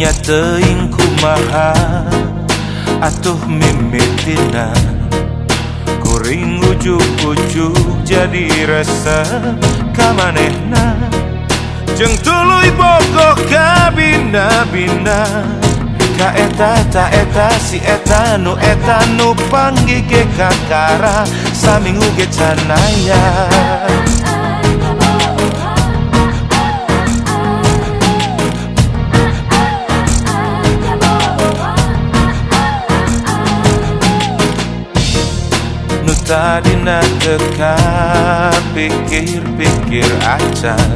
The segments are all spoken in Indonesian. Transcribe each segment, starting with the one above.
nya teing kumaha atuh mimitina kuring ujuk-ujuk jadi rasa kamanehna Jeng tuluy bogoh kabina-bina. Ka eta ta eta si eta nu eta nu panggi ke kakara. Saming uge canaya tadi na teka pikir-pikir acan.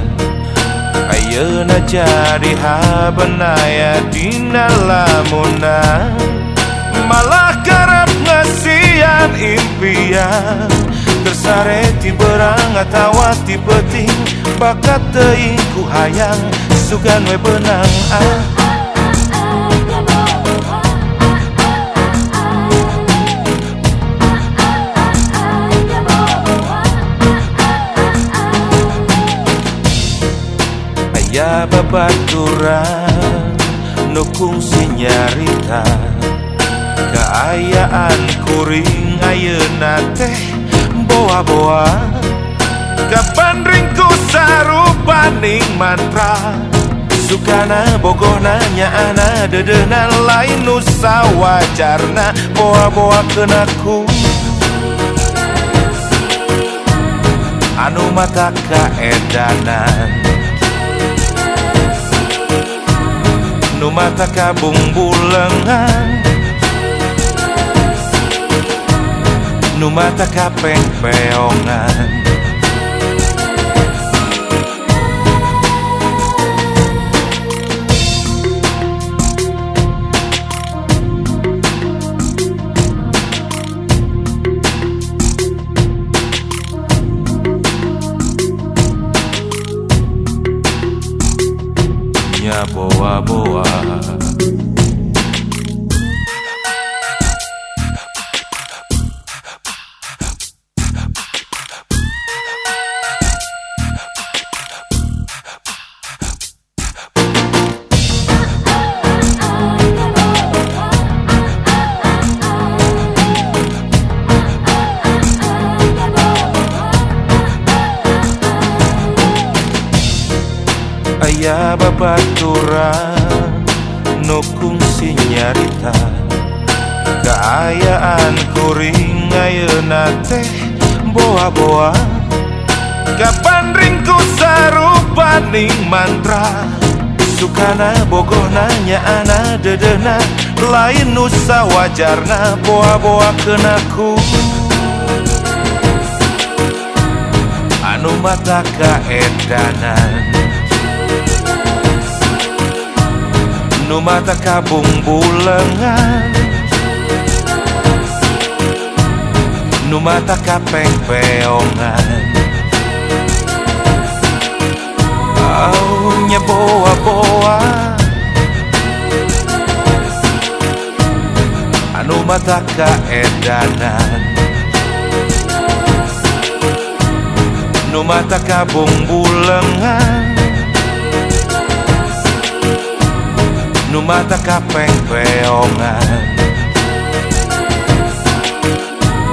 Ayeuna jadi habenaya dina lamunan Malah karep ngasian impian. Tersare ti berang atawa ti peting Bakat teing hayang. Sugan we benang ah Ya babaturan nukungsi sinyarita Kaayaan kuring ayeuna teh boa-boa. Kapan ringku sarupaning mantra? Sukana bogoh nanya ana dedena lain nusa wajarna. Boa-boa kenaku Anu mata kaedanan nu mata kabung bulengan. Nu mata kapeng peongan nya boa-boa aya babaturan nukung sinyarita keayaan kuring ayeuna teh boa-boa. Kapan ringku sarupa ning mantra? Sukana bogohna ana dedena. Lain nusa wajarna boa-boa kenaku anu mata kaedanan Nu mata kabung bulengan. Nu mata kapeng peongan. Aunya boa-boa. Anu mata kaedanan. Nu mata kabung bulengan mata kapeng peongan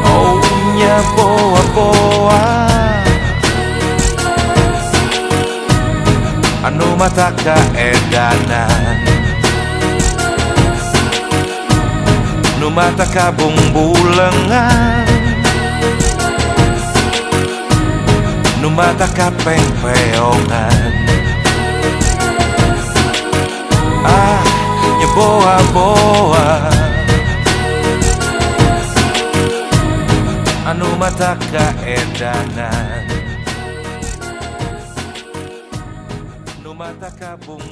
Oh nya boa-boa. Anu mata kaedanan. Nu mata kabung bulengan Nu mata kapeng peongan Ah, nya boa-boa. Anu mata kaedanan Nu mata kabung